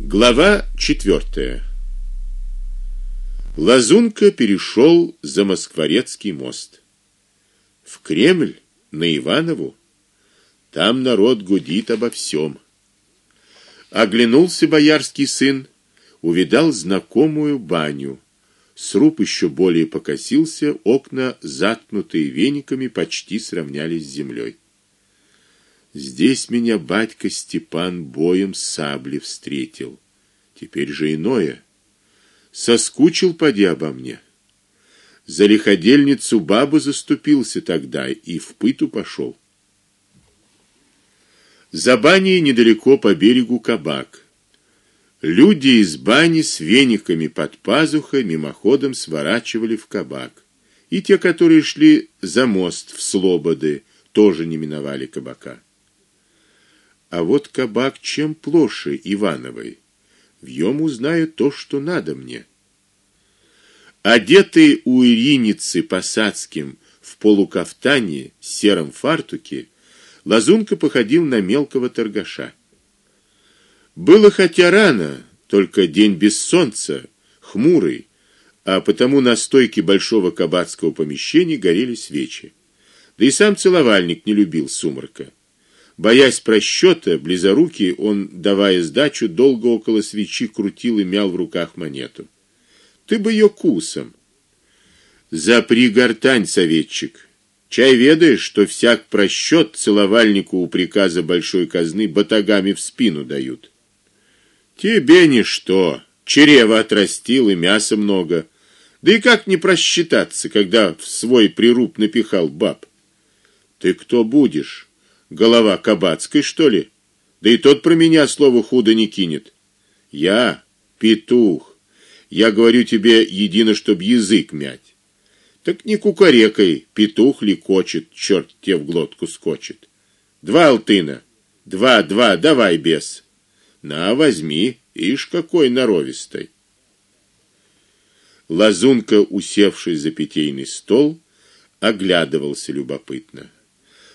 Глава четвертая. Лазунка перешел за Москворецкий мост. В Кремль на Иванову. Там народ гудит обо всем. Оглянулся боярский сын, увидал знакомую баню. Сруб еще более покосился, окна, заткнутые вениками, почти сравнялись с землей. Здесь меня батька Степан боем сабли встретил. Теперь же иное. Соскучил поди обо мне. За лиходельницу бабу заступился тогда и в пыту пошел. За баней недалеко по берегу кабак. Люди из бани с вениками под пазухой мимоходом сворачивали в кабак. И те, которые шли за мост в Слободы, тоже не миновали кабака. А вот кабак чем плоше Ивановой. В нем узнаю то, что надо мне. Одетый у Ириницы посадским в полукафтане сером фартуке, Лазунка походил на мелкого торгаша. Было хотя рано, только день без солнца, хмурый, а потому на стойке большого кабацкого помещения горели свечи. Да и сам целовальник не любил сумрака. Боясь просчета, близорукий, он, давая сдачу, долго около свечи крутил и мял в руках монету. Ты бы ее кусом. Запри гортань, советчик. Чай ведаешь, что всяк просчет целовальнику у приказа большой казны батагами в спину дают. Тебе ничто, чрево отрастил и мяса много. Да и как не просчитаться, когда в свой прируб напихал баб? Ты кто будешь? Голова кабацкой, что ли? Да и тот про меня слово худо не кинет. Я петух. Я говорю тебе едино, чтоб язык мять. Так не кукарекай, петух ли кочет, черт тебе в глотку скочит. Два алтына. Два, два, давай, без. На, возьми, ишь какой наровистый. Лазунка, усевшись за питейный стол, оглядывался любопытно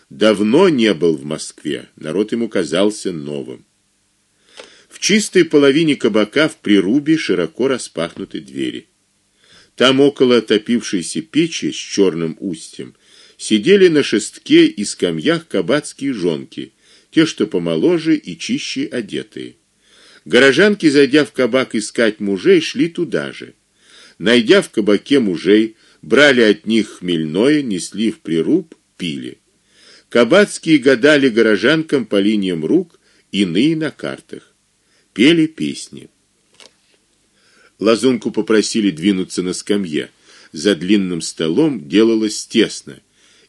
давно не был в Москве, народ ему казался новым. В чистой половине кабака в прирубе широко распахнуты двери. Там около топившейся печи с черным устьем сидели на шестке и скамьях кабацкие жонки, те, что помоложе и чище одетые. Горожанки, зайдя в кабак искать мужей, шли туда же. Найдя в кабаке мужей, брали от них хмельное, несли в прируб, пили. Кабацкие гадали горожанкам по линиям рук, иные на картах. Пели песни. Лазунку попросили двинуться на скамье. За длинным столом делалось тесно,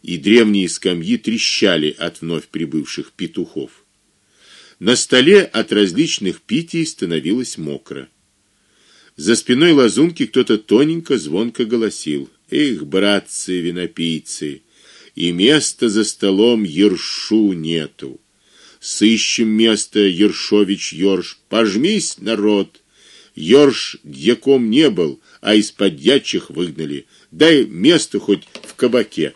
и древние скамьи трещали от вновь прибывших петухов. На столе от различных питий становилось мокро. За спиной Лазунки кто-то тоненько звонко голосил: "Эх, братцы винопийцы, и места за столом ершу нету. Сыщем место, Ершович Ёрш, пожмись, народ. Ёрш дьяком не был, а из подьячих выгнали. Дай место хоть в кабаке.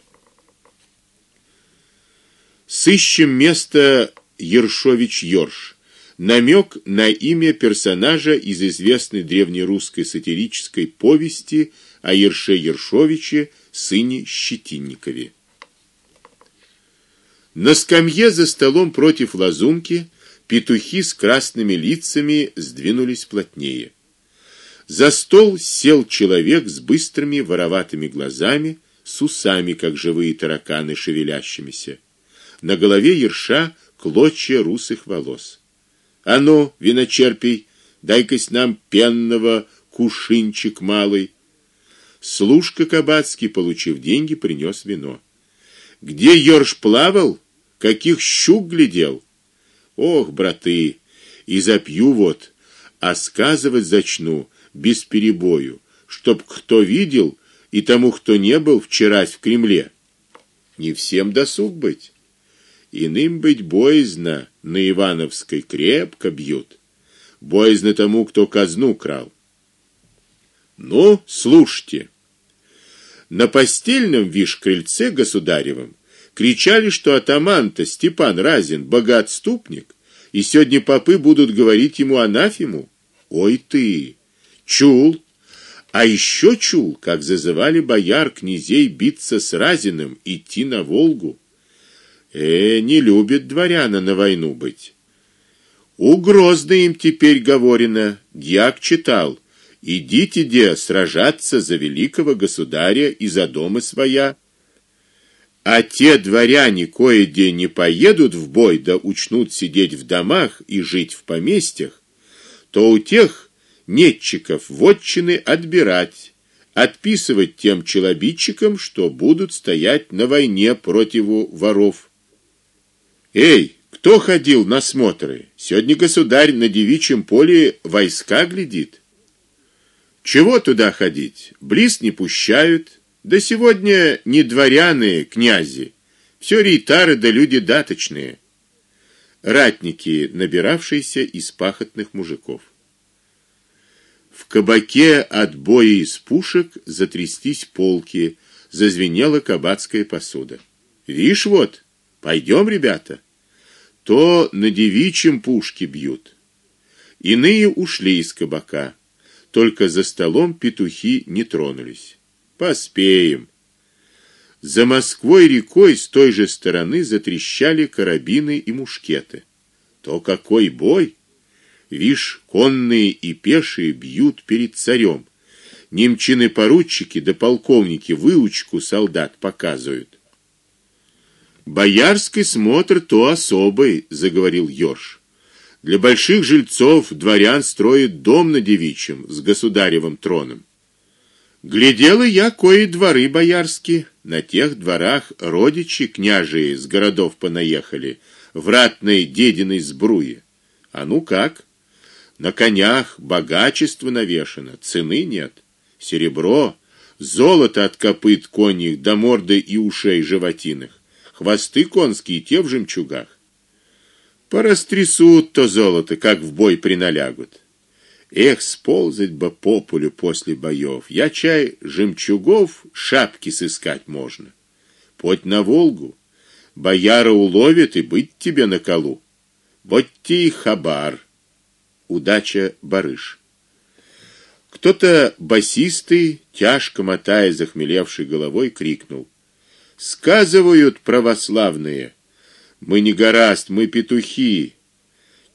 Сыщем место Ершович Ёрш. Намек на имя персонажа из известной древнерусской сатирической повести о Ерше Ершовиче, сыне Щетинникове. На скамье за столом против лазунки петухи с красными лицами сдвинулись плотнее. За стол сел человек с быстрыми вороватыми глазами, с усами, как живые тараканы шевелящимися. На голове ерша клочья русых волос. А ну, виночерпий, дай-ка с нам пенного кушинчик малый. Служка кабацкий, получив деньги, принес вино. Где Ёрш плавал? Каких щук глядел? Ох, браты, и запью вот, а сказывать зачну без перебою, чтоб кто видел и тому, кто не был вчера в Кремле. Не всем досуг быть. Иным быть боязно, на Ивановской крепко бьют. Боязно тому, кто казну крал. Ну, слушайте. На постельном виш крыльце государевом кричали, что атаман-то Степан Разин богоотступник, И сегодня попы будут говорить ему анафему. Ой ты, чул. А еще чул, как зазывали бояр князей биться с Разиным, идти на Волгу. Э, не любит дворяна на войну быть. Угрозно им теперь говорено, дьяк читал: идите де сражаться за великого государя и за дома своя. А те дворяне, кое-где не поедут в бой, да учнут сидеть в домах и жить в поместьях, то у тех нетчиков вотчины отбирать, отписывать тем челобитчикам, что будут стоять на войне против воров. Эй, кто ходил на смотры? Сегодня государь на девичьем поле войска глядит. Чего туда ходить? Близ не пущают. Да сегодня не дворяне, князи, все рейтары да люди даточные. Ратники, набиравшиеся из пахотных мужиков. В кабаке от боя из пушек затрястись полки, зазвенела кабацкая посуда. Вишь вот, пойдем, ребята. То на девичьем пушки бьют. Иные ушли из кабака, только за столом петухи не тронулись. Поспеем. За Москвой рекой с той же стороны затрещали карабины и мушкеты. То какой бой! Вишь, конные и пешие бьют перед царем. Немчины поручики да полковники выучку солдат показывают. Боярский смотр то особый, заговорил Ёж. Для больших жильцов дворян строят дом на девичьем с государевым троном. Глядела я кое дворы боярские, на тех дворах родичи княжие с городов понаехали, в ратной дединой сбруе. А ну как? На конях богачество навешано, цены нет. Серебро, золото от копыт конных до морды и ушей животиных, хвосты конские те в жемчугах. Порастрясут то золото, как в бой приналягут. Эх, сползать бы по полю после боев. Я чай жемчугов шапки сыскать можно. Подь на Волгу, бояра уловит и быть тебе на колу. Будьте хабар. Удача барыш. Кто-то басистый, тяжко мотая захмелевшей головой, крикнул: "Сказывают православные: мы не гораст, мы петухи,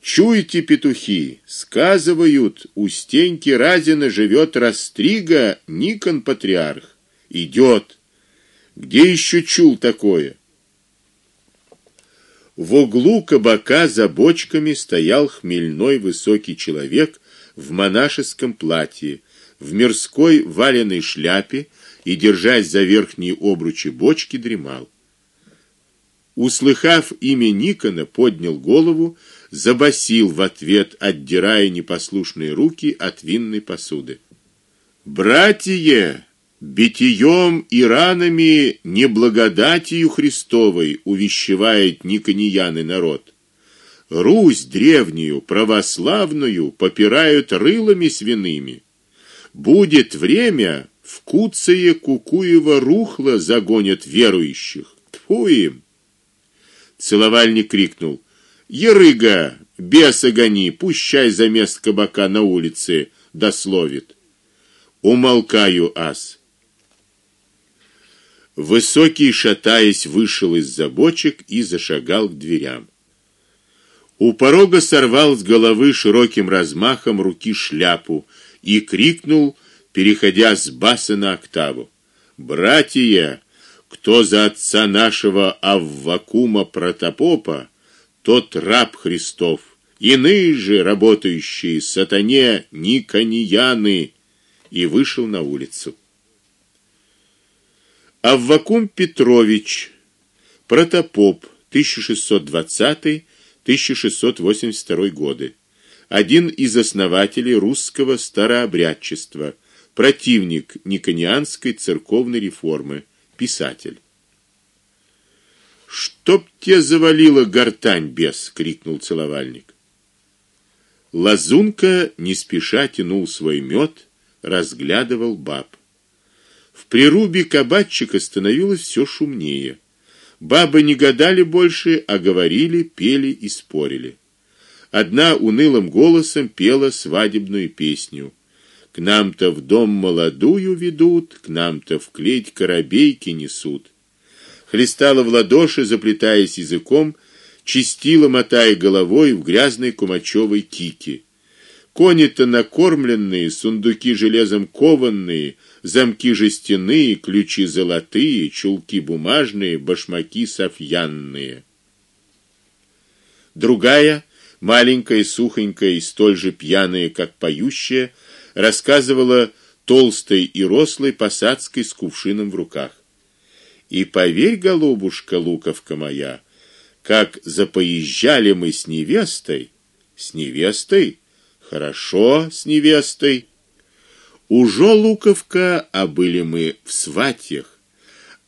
Чуете, петухи, сказывают, у Стеньки Разина живет Растрига Никон патриарх. Идет. Где еще чул такое? В углу кабака за бочками стоял хмельной высокий человек в монашеском платье, в мирской валеной шляпе и держась за верхние обручи бочки дремал. Услыхав имя Никона, поднял голову, забасил в ответ, отдирая непослушные руки от винной посуды. Братья, битием и ранами неблагодатью Христовой увещевает никонияный народ. Русь древнюю, православную попирают рылами свиными. Будет время, в Куцее Кукуева рухло загонят верующих. Тьфу им! Целовальник крикнул: Ерыга, беса гони, пущай за мест кабака на улице, дословит. Умолкаю, ас. Высокий, шатаясь, вышел из-за бочек и зашагал к дверям. У порога сорвал с головы широким размахом руки шляпу и крикнул, переходя с баса на октаву: "Братья, кто за отца нашего Аввакума Протопопа тот раб Христов, иные же работающие сатане никонияны, и вышел на улицу. Аввакум Петрович, протопоп 1620-1682 годы. Один из основателей русского старообрядчества, противник никонианской церковной реформы, писатель. Чтоб те завалило гортань без, крикнул целовальник. Лазунка не спеша тянул свой мед, разглядывал баб. В прирубе кабачика становилось все шумнее. Бабы не гадали больше, а говорили, пели и спорили. Одна унылым голосом пела свадебную песню. К нам-то в дом молодую ведут, к нам-то в клеть коробейки несут. Хлестала в ладоши, заплетаясь языком, чистила, мотая головой в грязной кумачевой кике. Кони-то накормленные, сундуки железом кованные, замки жестяные, ключи золотые, чулки бумажные, башмаки софьянные. Другая, маленькая, сухонькая и столь же пьяная, как поющая, рассказывала толстой и рослой посадской с кувшином в руках. И поверь, голубушка Луковка моя, как запоезжали мы с невестой, с невестой, хорошо, с невестой. Уже Луковка, а были мы в сватьях,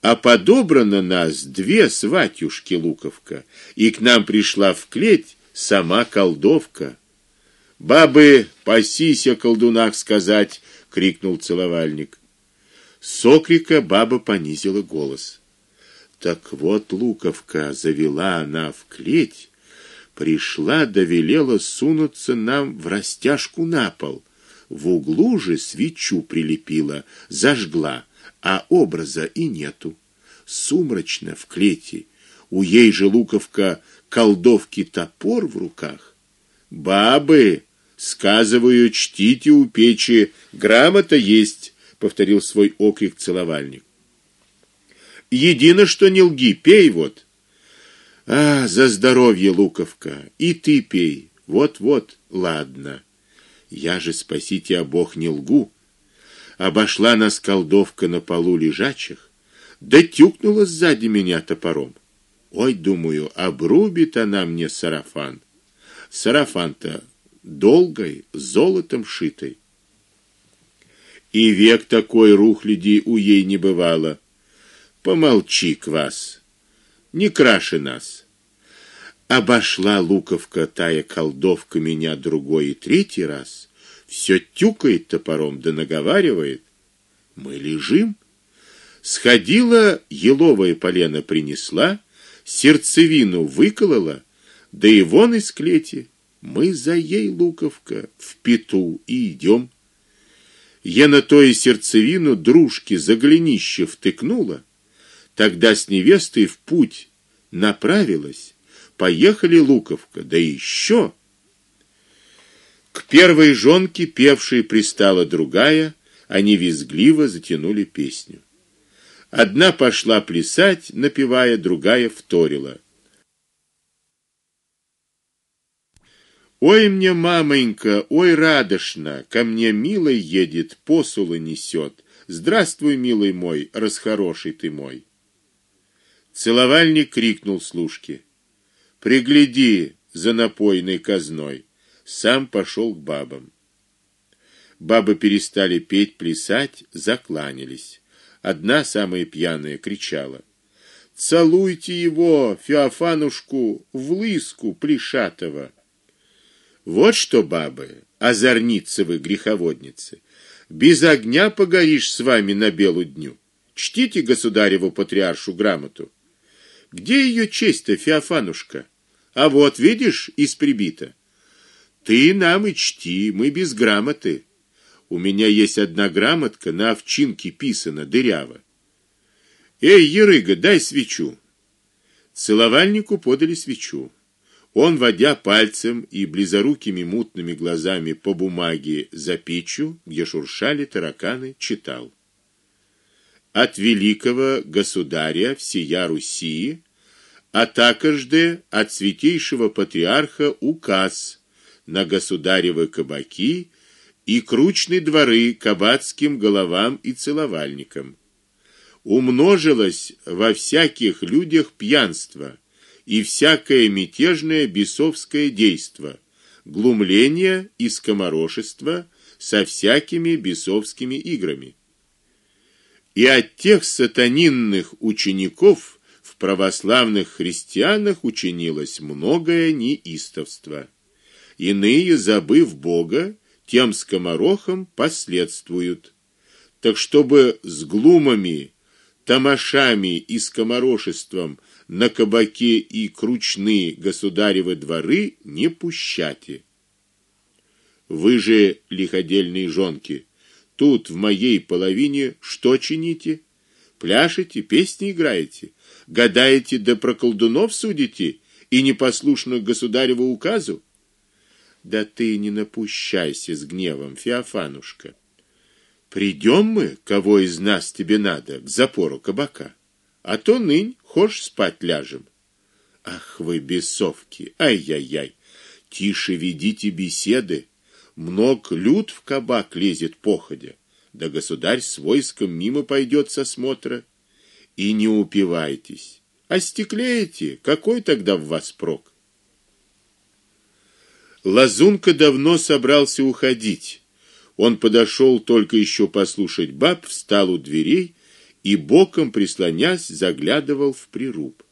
а подобрано нас две сватюшки Луковка, и к нам пришла в клеть сама колдовка. Бабы, пасись о колдунах сказать, крикнул целовальник. Сокрика баба понизила голос. Так вот Луковка завела она в клеть, пришла, довелела сунуться нам в растяжку на пол. В углу же свечу прилепила, зажгла, а образа и нету. Сумрачно в клети. У ей же Луковка колдовки топор в руках. Бабы, сказываю, чтите у печи, грамота есть, повторил свой окрик целовальник. Едино что не лги, пей вот. А, за здоровье, Луковка, и ты пей. Вот-вот, ладно. Я же спасите, а Бог не лгу. Обошла нас колдовка на полу лежачих, да тюкнула сзади меня топором. Ой, думаю, обрубит она мне сарафан. Сарафан-то долгой, золотом шитый. И век такой рухляди у ей не бывало. Помолчи, квас. Не краши нас. Обошла луковка тая колдовка меня другой и третий раз. Все тюкает топором да наговаривает. Мы лежим. Сходила еловое полено принесла, сердцевину выколола, да и вон из клети. Мы за ей луковка в пету и идем. Я на то и сердцевину дружки за голенище втыкнула Тогда с невестой в путь направилась, поехали Луковка, да еще к первой жонке певшей пристала другая, они визгливо затянули песню. Одна пошла плясать, напевая, другая вторила. Ой мне, мамонька, ой радошно, ко мне милый едет, посулы несет. Здравствуй, милый мой, расхороший ты мой. Целовальник крикнул служке: "Пригляди за напойной казной". Сам пошел к бабам. Бабы перестали петь, плясать, закланялись. Одна самая пьяная кричала: "Целуйте его, Феофанушку, в лыску плешатого". Вот что, бабы, озорницы вы греховодницы. Без огня погоришь с вами на белую дню. Чтите государеву патриаршу грамоту. Где ее честь-то, Феофанушка? А вот, видишь, из прибита. Ты нам и чти, мы без грамоты. У меня есть одна грамотка, на овчинке писана, дырява. Эй, ерыга, дай свечу. Целовальнику подали свечу. Он, водя пальцем и близорукими мутными глазами по бумаге за печью, где шуршали тараканы, читал: от великого государя всея Руси, а также от святейшего патриарха указ на государевы кабаки и кручные дворы кабацким головам и целовальникам. Умножилось во всяких людях пьянство и всякое мятежное бесовское действо, глумление и скоморошество со всякими бесовскими играми и от тех сатанинных учеников в православных христианах учинилось многое неистовство. Иные, забыв Бога, тем скоморохам последствуют. Так чтобы с глумами, тамашами и скоморошеством на кабаке и кручные государевы дворы не пущате. Вы же лиходельные жонки, тут в моей половине что чините? Пляшете, песни играете, гадаете да про колдунов судите и непослушных государеву указу? Да ты не напущайся с гневом, Феофанушка. Придем мы, кого из нас тебе надо, к запору кабака. А то нынь хошь спать ляжем. Ах вы бесовки, ай-яй-яй. Тише ведите беседы. Мног люд в кабак лезет походя. Да государь с войском мимо пойдет со смотра. И не упивайтесь. А стеклеете, какой тогда в вас прок? Лазунка давно собрался уходить. Он подошел только еще послушать баб, встал у дверей и боком прислонясь заглядывал в прируб.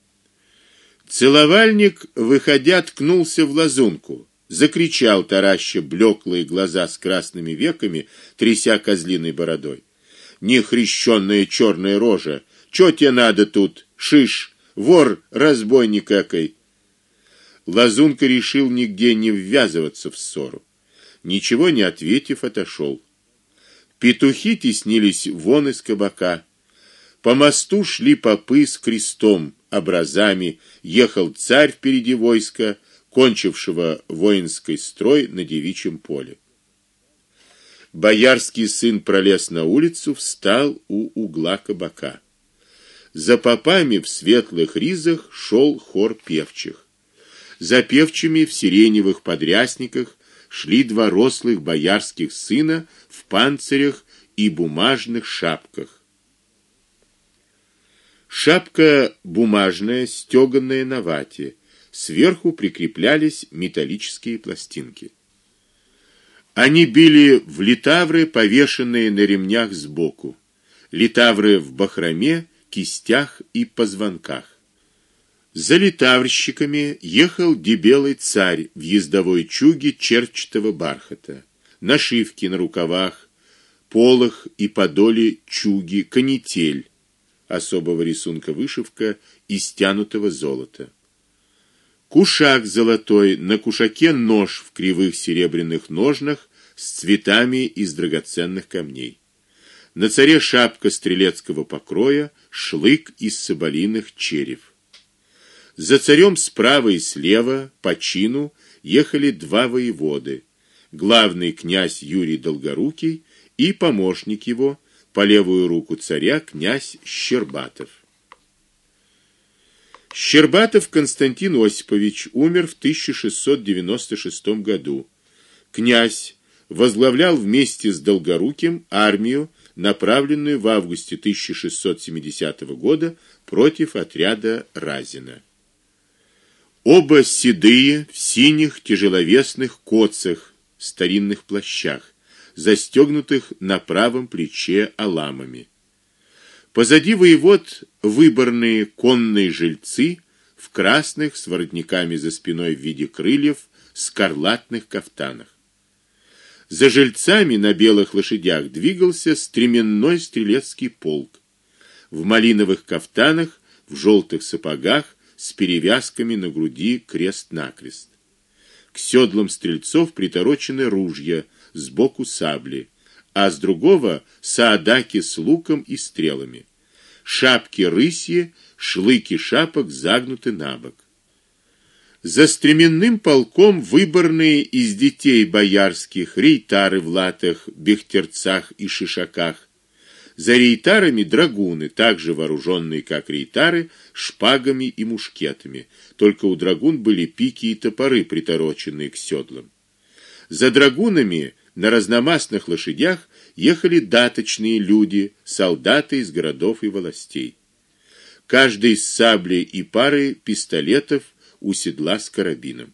Целовальник, выходя, ткнулся в лазунку, закричал тараща блеклые глаза с красными веками, тряся козлиной бородой: "Нехрещённая черная рожа, что тебе надо тут, шиш, вор, разбойник экой?" Лазунка решил нигде не ввязываться в ссору. Ничего не ответив, отошел. Петухи теснились вон из кабака. По мосту шли попы с крестом, образами, ехал царь впереди войска, кончившего воинский строй на девичьем поле. Боярский сын пролез на улицу, встал у угла кабака. За попами в светлых ризах шел хор певчих. За певчими в сиреневых подрясниках шли два рослых боярских сына в панцирях и бумажных шапках. Шапка бумажная, стёганая на вате, сверху прикреплялись металлические пластинки. Они били в литавры, повешенные на ремнях сбоку. Литавры в бахроме, кистях и позвонках. За литаврщиками ехал дебелый царь в ездовой чуге черчатого бархата. Нашивки на рукавах, полах и подоле чуги канитель особого рисунка вышивка из стянутого золота. Кушак золотой, на кушаке нож в кривых серебряных ножнах с цветами из драгоценных камней. На царе шапка стрелецкого покроя, шлык из соболиных черев. За царем справа и слева по чину ехали два воеводы: главный князь Юрий Долгорукий и помощник его, по левую руку царя князь Щербатов. Щербатов Константин Осипович умер в 1696 году. Князь возглавлял вместе с Долгоруким армию, направленную в августе 1670 года против отряда Разина. Оба седые, в синих тяжеловесных коцах, старинных плащах, застегнутых на правом плече аламами. Позади воевод выборные конные жильцы в красных с воротниками за спиной в виде крыльев, скарлатных кафтанах. За жильцами на белых лошадях двигался стременной стрелецкий полк. В малиновых кафтанах, в желтых сапогах с перевязками на груди крест-накрест. К седлам стрельцов приторочены ружья, сбоку сабли, а с другого саадаки с луком и стрелами. Шапки рысьи, шлыки шапок загнуты набок. За стременным полком выборные из детей боярских рейтары в латах, бехтерцах и шишаках, за рейтарами драгуны, также вооруженные как рейтары, шпагами и мушкетами. Только у драгун были пики и топоры, притороченные к седлам. За драгунами на разномастных лошадях ехали даточные люди, солдаты из городов и властей. Каждый с саблей и парой пистолетов у седла с карабином.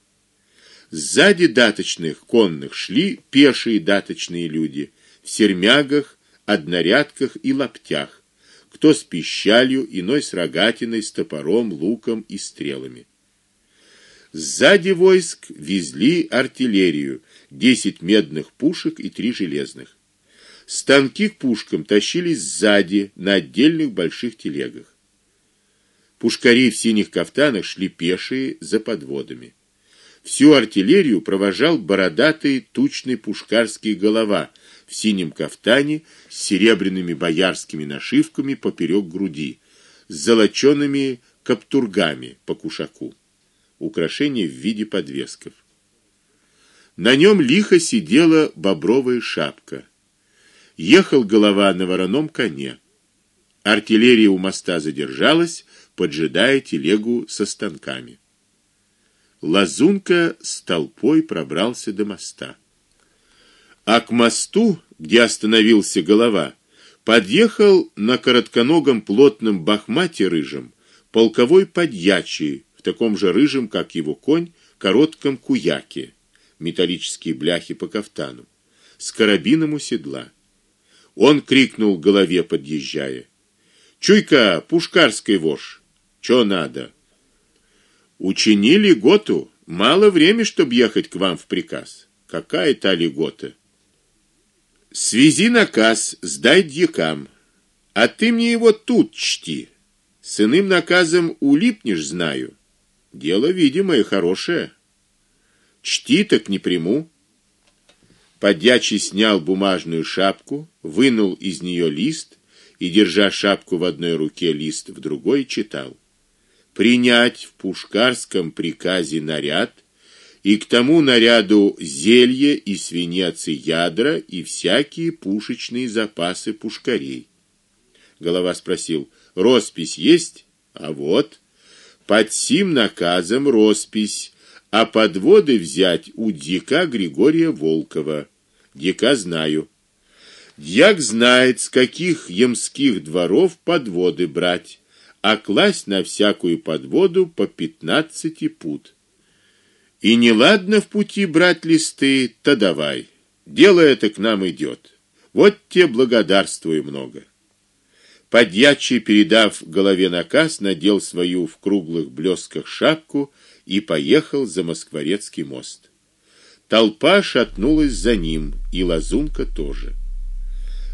Сзади даточных конных шли пешие даточные люди в сермягах однорядках и лаптях, кто с пищалью, иной с рогатиной, с топором, луком и стрелами. Сзади войск везли артиллерию, десять медных пушек и три железных. Станки к пушкам тащились сзади на отдельных больших телегах. Пушкари в синих кафтанах шли пешие за подводами. Всю артиллерию провожал бородатый тучный пушкарский голова в синем кафтане с серебряными боярскими нашивками поперек груди, с золочёными каптургами по кушаку. Украшения в виде подвесков. На нем лихо сидела бобровая шапка. Ехал голова на вороном коне. Артиллерия у моста задержалась, поджидая телегу со станками. Лазунка с толпой пробрался до моста. А к мосту, где остановился голова, подъехал на коротконогом плотном бахмате рыжем полковой подьячий в таком же рыжем, как его конь, коротком куяке, металлические бляхи по кафтану, с карабином у седла. Он крикнул голове, подъезжая: "Чуйка, пушкарский вож, что надо?" Учинили готу, мало времени, чтоб ехать к вам в приказ. Какая та льгота? Свези наказ, сдай дьякам. А ты мне его тут чти. С иным наказом улипнешь, знаю. Дело видимое, хорошее. Чти так не приму. Подьячий снял бумажную шапку, вынул из нее лист и держа шапку в одной руке, лист в другой, читал: принять в пушкарском приказе наряд и к тому наряду зелье и свинец и ядра и всякие пушечные запасы пушкарей. Голова спросил: "Роспись есть?" А вот под сим наказом роспись, а подводы взять у дьяка Григория Волкова. Дьяка знаю. Дьяк знает, с каких ямских дворов подводы брать а класть на всякую подводу по пятнадцати пуд. И не ладно в пути брать листы, то давай. Дело это к нам идет. Вот те благодарствую много. Подьячий, передав голове наказ, надел свою в круглых блесках шапку и поехал за Москворецкий мост. Толпа шатнулась за ним, и Лазунка тоже.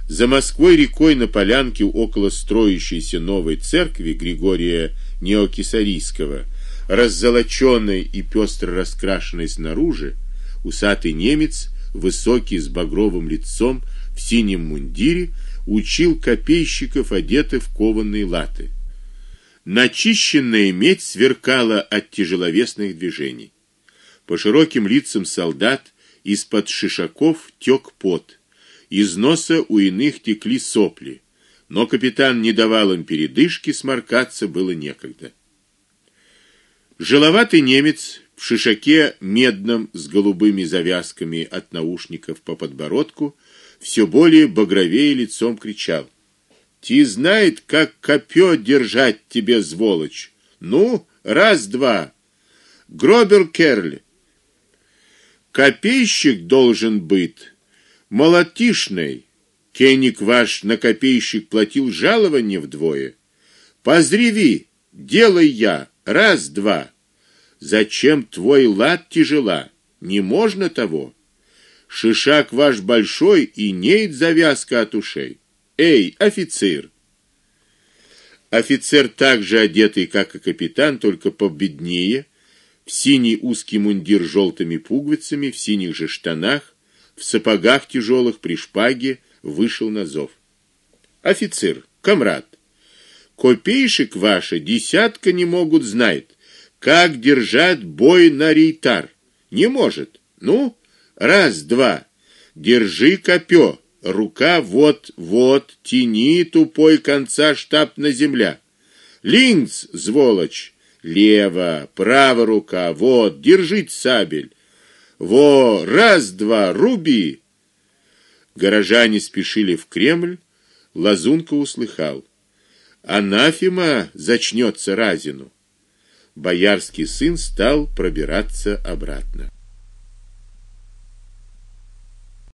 За Москвой рекой на полянке около строящейся новой церкви Григория Неокисарийского, раззолоченной и пестро раскрашенной снаружи, усатый немец, высокий с багровым лицом, в синем мундире, учил копейщиков, одетых в кованые латы. Начищенная медь сверкала от тяжеловесных движений. По широким лицам солдат из-под шишаков тёк пот из носа у иных текли сопли, но капитан не давал им передышки, сморкаться было некогда. Жиловатый немец в шишаке медном с голубыми завязками от наушников по подбородку все более багровее лицом кричал: "Ти знает, как копье держать тебе, сволочь! Ну, раз-два. Гробер Керль. Копейщик должен быть молотишной. Кеник ваш на копейщик платил жалование вдвое. Позреви, делай я, раз-два. Зачем твой лад тяжела? Не можно того. Шишак ваш большой и неет завязка от ушей. Эй, офицер! Офицер также одетый, как и капитан, только победнее, в синий узкий мундир с желтыми пуговицами, в синих же штанах, в сапогах тяжелых при шпаге вышел на зов. Офицер, комрад, копейшек ваша десятка не могут знает, как держать бой на рейтар. Не может. Ну, раз, два. Держи копье. Рука вот, вот, тяни тупой конца штаб на земля. Линц, зволочь. Лево, право рука, вот, держить сабель. Во, раз-два, руби. Горожане спешили в Кремль, Лазунка услыхал: анафема зачнется разину. Боярский сын стал пробираться обратно.